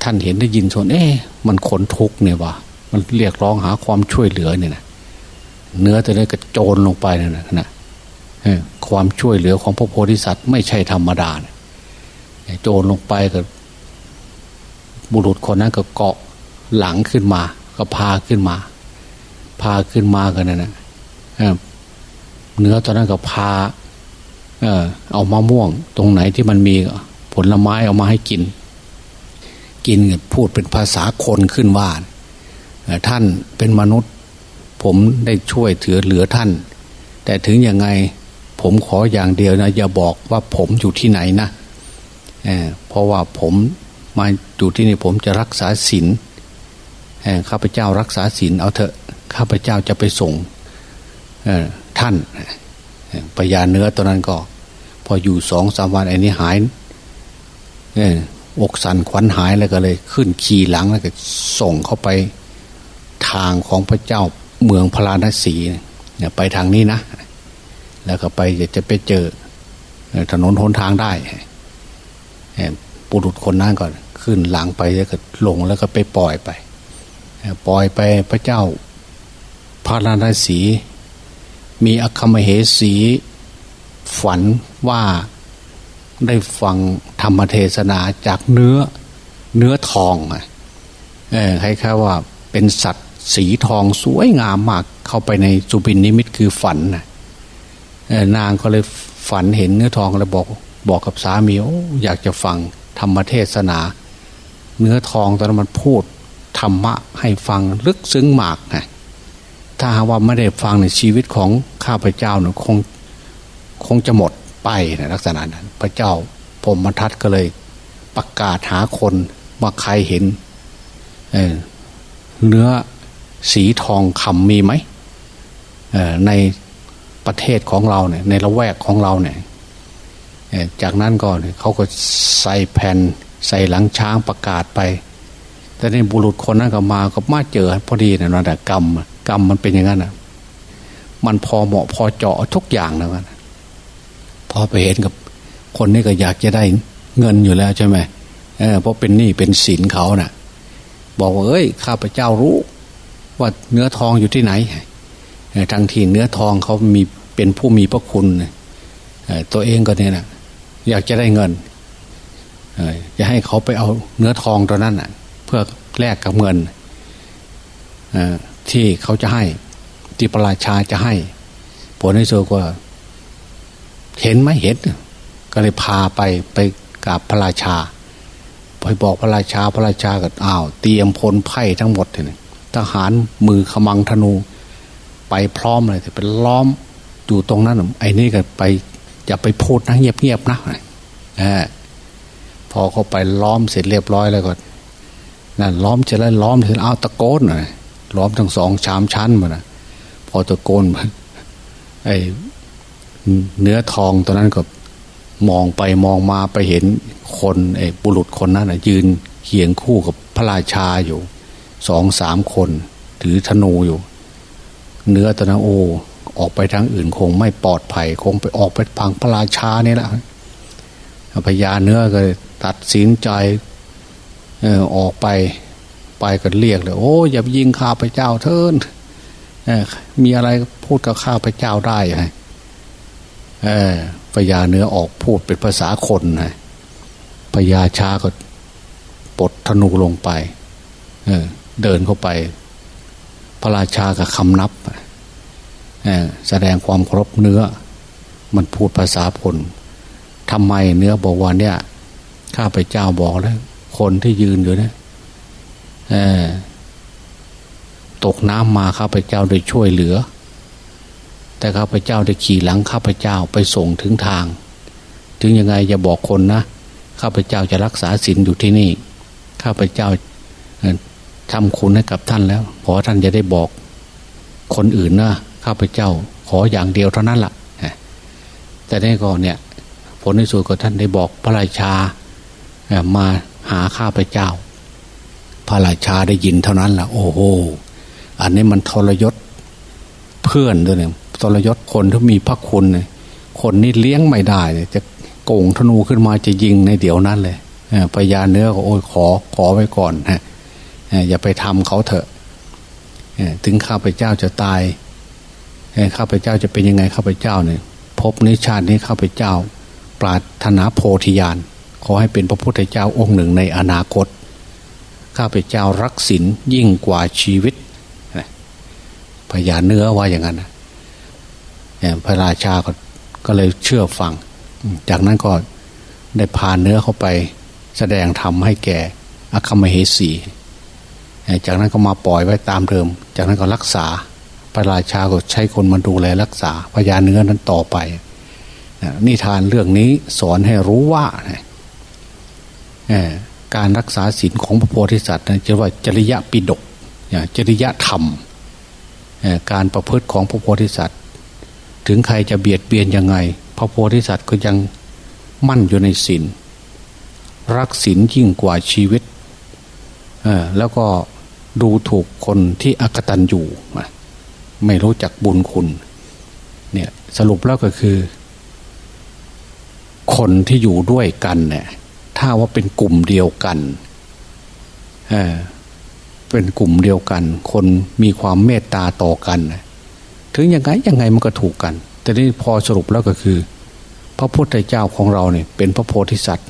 ท่านเห็นได้ยินชนเอ๊ะมันขนทุกเนี่ยว่ะมันเรียกร้องหาความช่วยเหลือเนี่ยนะเนื้อตัวนี้ก็โจรลงไปเนี่ยนะนะความช่วยเหลือของพระโพธิสัตว์ไม่ใช่ธรรมดา โจรลงไปกับบุรุษคนนั้นก็เกาะหลังขึ้นมา ก็พาขึ้นมา พาขึ้นมากันนั่นนะเนื้อตอนนั้นก็พา เออเอามะม่วง ตรงไหนที่มันมีผลไม้เอามาให้กิน กินพูดเป็นภาษาคนขึ้นว่าท่านเป็นมนุษย์ ผมได้ช่วยถือเหลือท่าน แต่ถึงยังไงผมขออย่างเดียวนะ อย่าบอกว่าผมอยู่ที่ไหนนะ เพราะว่าผมมาอยู่ที่นี่ผมจะรักษาศีลข้าพเจ้ารักษาศีลเอาเถอะข้าพเจ้าจะไปส่งท่านปยาเนื้อตัวนั้นก็ พออยู่สองสามวันไอ้นี้หายอกสันขวัญหายแล้วก็เลย ขึ้นขี่หลังแล้วก็ส่งเข้าไปทางของพระเจ้าเมืองพราณสีเนี่ยไปทางนี้นะ แล้วก็ไปจะไปเจอถนนหนทางได้ ปุรุษคนนั้นก่อนขึ้นหลังไปแล้วก็ลงแล้วก็ไปปล่อยไปปล่อยไปพระเจ้าพระราณสี มีอคมเหสี ฝันว่าได้ฟังธรรมเทศนาจากเนื้อเนื้อทองออคล้ายๆว่าเป็นสัตว์สีทองสวยงามมากเข้าไปในสุบินนิมิตคือฝันนะนางก็เลยฝันเห็นเนื้อทองแล้วบอก บอกกับสามีโอ้อยากจะฟังธรรมเทศนา เนื้อทองตอนนั้นมันพูดธรรมะให้ฟังลึกซึ้งมากไงถ้าว่าไม่ได้ฟังในชีวิตของข้าพเจ้าเนี่ยคงคงจะหมดไปนะลักษณะนั้น พระเจ้าพมทัตก็เลยประกาศหาคนว่าใครเห็นเเนื้อสีทองคำมีไหมในประเทศของเราเนี่ยในละแวกของเราเนี่ย จากนั้นก็เขาก็ใส่แผ่นใส่หลังช้างประกาศไป แต่ในบุรุษคนนั้นก็มาก็มาเจอพอดีนะนะกรรมกรรมมันเป็นอย่างนั้นอะ มันพอเหมาะพอเจาะทุกอย่างแล้วกันพอไปเห็นกับคนนี้ก็อยากจะได้เงินอยู่แล้วใช่ไหมเออเพราะเป็นหนี้เป็นสินเขานะ่ะ บอกว่าเอ้ยข้าพเจ้ารู้ ว่าเนื้อทองอยู่ที่ไหนทั้งที่เนื้อทองเขามีเป็นผู้มีพระคุณตัวเองก็เนี่ยนะ อยากจะได้เงินจะให้เขาไปเอาเนื้อทองตัวนั้นอะ เพื่อแลกกับเงินที่เขาจะให้ที่ประราชาจะให้ ผลในสุดก็เห็นไหมเห็นก็เลยพาไปไปกราบพระราชาไปบอกพระราชาพระราชาก็อ้าวเตรียมพลไพ่ทั้งหมดเลยทหารมือขมังธนู ไปพร้อมเลยแต่เป็นล้อมอยู่ตรงนั้นไอ้นี่ก็ไป อย่าไปพูดนะเงียบๆนะอพอเขาไปล้อมเสร็จเรียบร้อยแล้วก็นั่นล้อมเสร็จแล้วล้อมเสร็จเอาตะโกนหน่อยล้อมทั้งสองชามชั้นมานะพอตะโกนไอเนื้อทองตอนนั้นก็มองไปมองมาไปเห็นคนไอ้บุรุษคนนั้นยืนเคียงคู่กับพระราชาอยู่สองสามคน ถือธนูอยู่ เนื้อตอนนั้นโอ ออกไปทางอื่นคงไม่ปลอดภัย คงไปออกไปพังพระราชาเนี่ยแหละพญาเนื้อก็ตัดสินใจอออกไปไปกันเรียกเลย โอ้อย่ายิงข้าพเจ้าเถินมีอะไรพูดกับข้าพเจ้าได้ไงพญาเนื้อออกพูดเป็นภาษาคนนะพญาชาก็ปลดธนูลงไปเเดินเข้าไป พระราชากับคำนับ แสดงความครบเนื้อ มันพูดภาษาพลทำไมเนื้อบอกว่าเนี่ยข้าพเจ้าบอกแล้ว คนที่ยืนอยู่เนี่ยตกน้ำมาข้าพเจ้าได้ช่วยเหลือ แต่ข้าพเจ้าได้ขี่หลังข้าพเจ้าไปส่งถึงทาง ถึงยังไงอย่าบอกคนนะข้าพเจ้าจะรักษาศีลอยู่ที่นี่ ข้าพเจ้าทำคุณให้กับท่านแล้วขอท่านจะได้บอกคนอื่นนะ ข้าพเจ้าขออย่างเดียวเท่านั้นละ่ะแต่นี่ก็เนี่ยผลในสุดก็ท่านได้บอกพระราชามาหาข้าพเจ้า พระราชาได้ยินเท่านั้นละ่ะ โอ้โหอันนี้มันทรยศเพื่อนด้วยเนี่ยทรยศคนที่มีพระคุณเนี่ยคนนี้เลี้ยงไม่ได้เนี่ยจะโก่งธนูขึ้นมาจะยิงในเดี๋ยวนั้นเลยพญาเนื้อก็โอ้ยขอขอไว้ก่อนฮะอย่าไปทำเขาเถอะถึงข้าพเจ้าจะตาย ข้าพเจ้าจะเป็นยังไงข้าพเจ้าเนี่ยพบนิชาตินี้ข้าพเจ้า ปราถนาโพธิญาณขอให้เป็นพระพุทธเจ้าองค์หนึ่งในอนาคต ข้าพเจ้ารักศีลยิ่งกว่าชีวิตพญาเนื้อว่าอย่างนั้นพระราชาก็ก็เลยเชื่อฟัง จากนั้นก็ได้พาเนื้อเข้าไปแสดงธรรมให้แก่อคมเหสี จากนั้นก็มาปล่อยไว้ตามเดิม จากนั้นก็รักษา พระราชาก็ใช้คนมาดูแลรักษาพญาเนื้อนั้นต่อไปนิทานเรื่องนี้สอนให้รู้ว่าการรักษาศีลของพระโพธิสัตว์จะว่าจริยปิดกจริยธรรมการประพฤติของพระโพธิสัตว์ ถึงใครจะเบียดเบียนยังไง พระโพธิสัตว์ก็ยังมั่นอยู่ในศีลรักศีลยิ่งกว่าชีวิตแล้วก็ดูถูกคนที่อกตันอยู่ ไม่รู้จักบุญคุณ เนี่ยสรุปแล้วก็คือ คนที่อยู่ด้วยกันเนี่ยถ้าว่าเป็นกลุ่มเดียวกันเป็นกลุ่มเดียวกัน คนมีความเมตตาต่อกัน ถึงยังไงยังไงมันก็ถูกกัน แต่นี่พอสรุปแล้วก็คือ พระพุทธเจ้าของเราเนี่ย เป็นพระโพธิสัตว์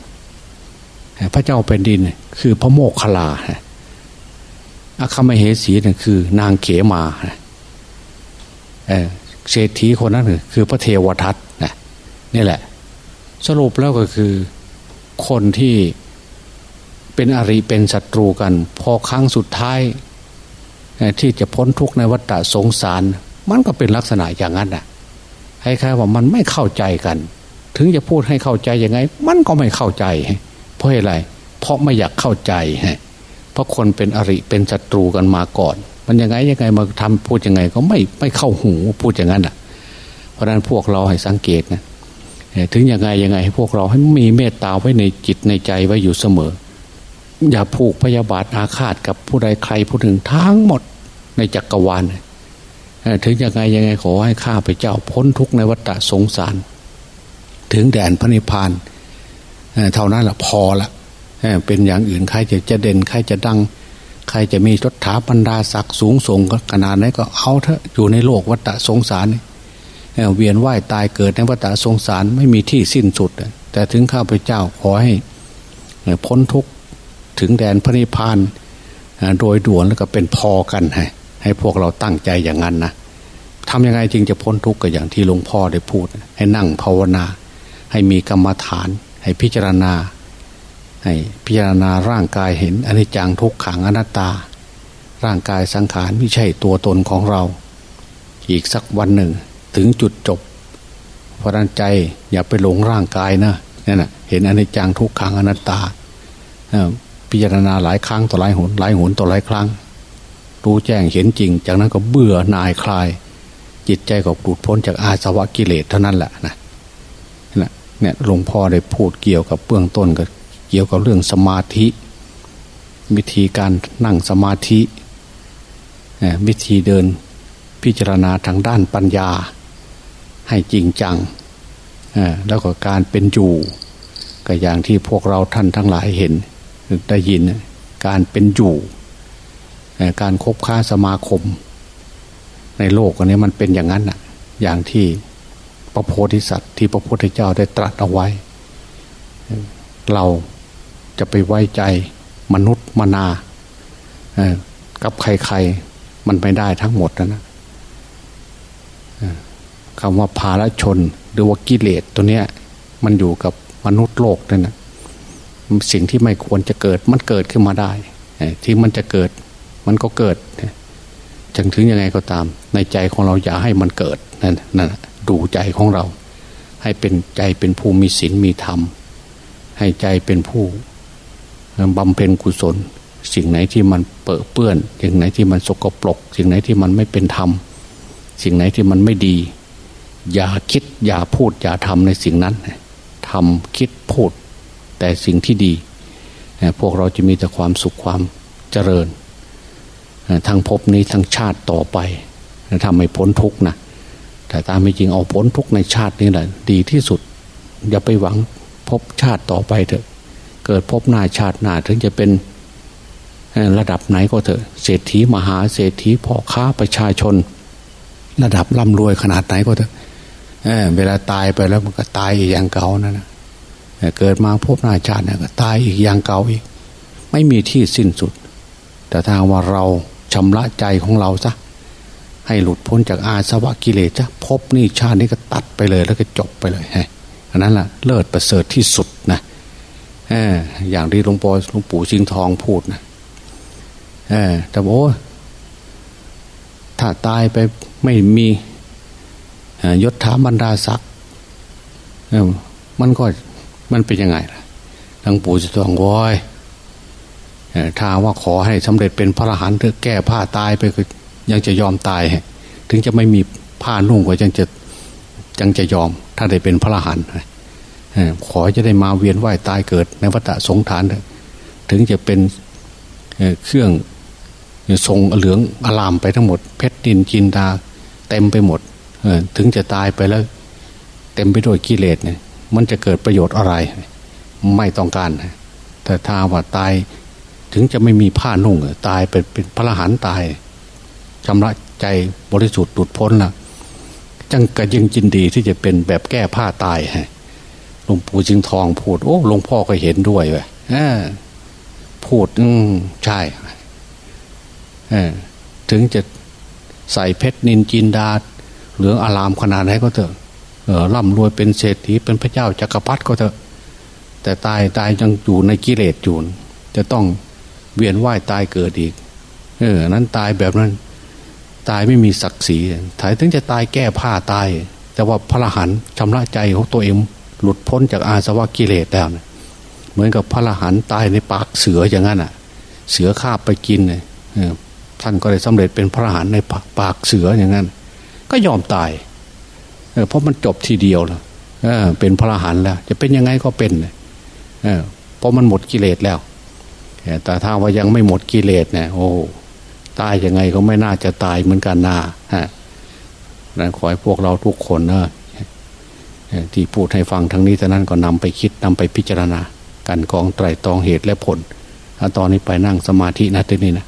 พระเจ้าเป็นดินคือพระโมกขลาอาคามเหสีเนี่ยคือ นางเขมา เศรษฐีคนนั้นคือพระเทวทัตนะนี่แหละ สรุปแล้วก็คือคนที่เป็นอริเป็นศัตรูกัน พอครั้งสุดท้าย ที่จะพ้นทุกข์ในวัฏสงสาร มันก็เป็นลักษณะอย่างนั้นอะให้ใครว่ามันไม่เข้าใจกัน ถึงจะพูดให้เข้าใจยังไง มันก็ไม่เข้าใจ เพราะอะไร เพราะไม่อยากเข้าใจเพราะคนเป็นอริเป็นศัตรูกันมาก่อน มันยังไงยังไงมาทำพูดยังไง ก็ไม่ไม่เข้าหูพูดอย่างนั้นอะ เพราะนั้นพวกเราให้สังเกตนะถึงยังไงยังไงให้พวกเราให้มีเมตตาไว้ในจิตในใจไว้อยู่เสมอ อย่าผูกพยาบาทอาฆาตกับผู้ใดใครผู้หนึ่งทั้งหมดในจักรวาลถึงยังไงยังไงขอให้ข้าพเจ้าพ้นทุกในวัฏสงสาร ถึงแดนพระนิพพานเท่านั้นละพอละเป็นอย่างอื่นใครจะจะเด่นใครจะดัง ใครจะมีรถถาบรรดาศักดิ์สูงส่งขนาดไหนก็เอาเถอะอยู่ในโลกวัฏสงสารเวียนว่ายตายเกิดในวัฏสงสารไม่มีที่สิ้นสุด แต่ถึงข้าพเจ้าขอให้พ้นทุกถึงแดนพระนิพพานโดยด่วนแล้วก็เป็นพอกันให้ให้พวกเราตั้งใจอย่างนั้นนะทำยังไงจึงจะพ้นทุกข์ก็อย่างที่หลวงพ่อได้พูด ให้นั่งภาวนา ให้มีกรรมฐาน ให้พิจารณา ให้พิจารณาร่างกายเห็นอนิจจังทุกขังอนัตตา ร่างกายสังขารไม่ใช่ตัวตนของเรา อีกสักวันหนึ่งถึงจุดจบเพราะนั้นใจอย่าไปหลงร่างกายนะนี่นะเห็นอนิจจังทุกขังอนัตตาพิจารณาหลายครั้งต่อหลายหนหลายหนต่อหลายครั้ง รู้แจ้งเห็นจริง จากนั้นก็เบื่อนายคลาย จิตใจก็ปลุดพ้นจากอาสวะกิเลสเท่านั้นแหละนะเนี่ยหลวงพ่อได้พูดเกี่ยวกับเบื้องต้นก็ เกี่ยวกับเรื่องสมาธิ วิธีการนั่งสมาธิวิธีเดินพิจารณาทางด้านปัญญา ให้จริงจังแล้วก็การเป็นอยู่ก็อย่างที่พวกเราท่านทั้งหลายเห็นได้ยินการเป็นอยู่การคบค้าสมาคม ในโลกอันนี้มันเป็นอย่างนั้นน่ะอย่างที่พระโพธิสัตว์ที่พระพุทธเจ้าได้ตรัสเอาไว้ เรา จะไปไว้ใจมนุษย์มนากับใครๆ มันไม่ได้ทั้งหมดนะคำว่าภาลชนหรือว่ากิเลสตัวเนี้ย มันอยู่กับมนุษย์โลกนั่นนะสิ่งที่ไม่ควรจะเกิดมันเกิดขึ้นมาได้ที่มันจะเกิด มันก็เกิดจังถึงยังไงก็ตาม ในใจของเราอย่าให้มันเกิดนั่นนั่นดูใจของเรา ให้เป็นใจเป็นผู้มีศีลมีธรรม ให้ใจเป็นผู้ บำเพ็ญกุศล สิ่งไหนที่มันเปื้อเปื้อน สิ่งไหนที่มันสกปรก สิ่งไหนที่มันไม่เป็นธรรม สิ่งไหนที่มันไม่ดี อย่าคิดอย่าพูดอย่าทำในสิ่งนั้นทำคิดพูด แต่สิ่งที่ดี พวกเราจะมีแต่ความสุขความเจริญทั้งภพนี้ทั้งชาติต่อไปทำให้พ้นทุกข์นะแต่ตามไม่จริงเอาพ้นทุกข์ในชาตินี้แหละดีที่สุด อย่าไปหวังพบชาติต่อไปเถอะ เกิดพบหน้าชาติหน้าถึงจะเป็นระดับไหนก็เถอะ เศรษฐีมหาเศรษฐีพ่อค้าประชาชน ระดับร่ำรวยขนาดไหนก็เถอะเเวลาตายไปแล้วมันก็ตายอีกอย่างเก่านั่นนะเกิดมาพบหน้าชาติเนี่ยก็ตายอีกอย่างเก่าอีก ไม่มีที่สิ้นสุด แต่ถ้าว่าเราชำระใจของเราซะให้หลุดพ้นจากอาสวะกิเลสจ้ะพบนี่ชาตินี้ก็ตัดไปเลยแล้วก็จบไปเลยฮะอันนั้นแหละเลิศประเสริฐที่สุดนะ เอออย่างที่หลวงปู่หลวงปู่ชิงทองพูดนะเออแต่โอ้ถ้าตายไปไม่มียศถาบรรดาศักดิ์มันก็มันเป็นยังไงล่ะหลวงปู่จะต้องวอยถ้าว่าขอให้สำเร็จเป็นพระอรหันต์แก้ผ้าตายไปคือยังจะยอมตาย ถึงจะไม่มีผ้านุ่งก็ยังจะยังจะยอม ถ้าได้เป็นพระอรหันต์ ขอจะได้มาเวียนไหวตายเกิดในวัฏสงฐานถึงจะเป็นเครื่องทรงเหลืองอลามไปทั้งหมด เพชรดินจินดาเต็มไปหมดถึงจะตายไปแล้ว เต็มไปด้วยกิเลสเนี่ยมันจะเกิดประโยชน์อะไร ไม่ต้องการ แต่ถ้าว่าตายถึงจะไม่มีผ้านุ่งตายเป็นเป็นพระรหันต์ตายชำระใจบริสุทธิ์หลุดพ้นละจังกระยิงจินดีที่จะเป็นแบบแก้ผ้าตายฮะ หลวงปู่จึงทองพูด โอ้หลวงพ่อก็เห็นด้วยเว้ยพูด อืมใช่ถึงจะใส่เพชรนินจินดา เหลืองอารามขนาดไหนก็เถอะร่ำรวยเป็นเศรษฐีเป็นพระเจ้าจักรพรรดิก็เถอะ แต่ตายตายยังอยู่ในกิเลสอยู่จะต้องเวียนว่ายตายเกิดอีก เออ นั้นตายแบบนั้น ตายไม่มีศักดิ์ศรีถ่ายถึงจะตายแก้ผ้าตาย แต่ว่าพระหันชำระใจของตัวเอง หลุดพ้นจากอาสวะกิเลสแล้วเหมือนกับพระรหันตายในปากเสืออย่างนั้นอะ เสือคาบไปกินเนี่ยท่านก็ได้สำเร็จเป็นพระรหันในปากเสืออย่างนั้น ก็ยอมตายเพราะมันจบทีเดียวแล้วเป็นพระรหันแล้ว จะเป็นยังไงก็เป็นเพราะมันหมดกิเลสแล้วแต่ถ้าว่ายังไม่หมดกิเลสเนี่ยโอ้ตายยังไงก็ไม่น่าจะตายเหมือนกันนาฮะนั้นขอให้พวกเราทุกคนนะ ที่พูดให้ฟังทั้งนี้ทั้งนั้นก็นำไปคิดนำไปพิจารณา กันกองไตรตองเหตุและผลถ้าตอนนี้ไปนั่งสมาธินะที่นี่นะ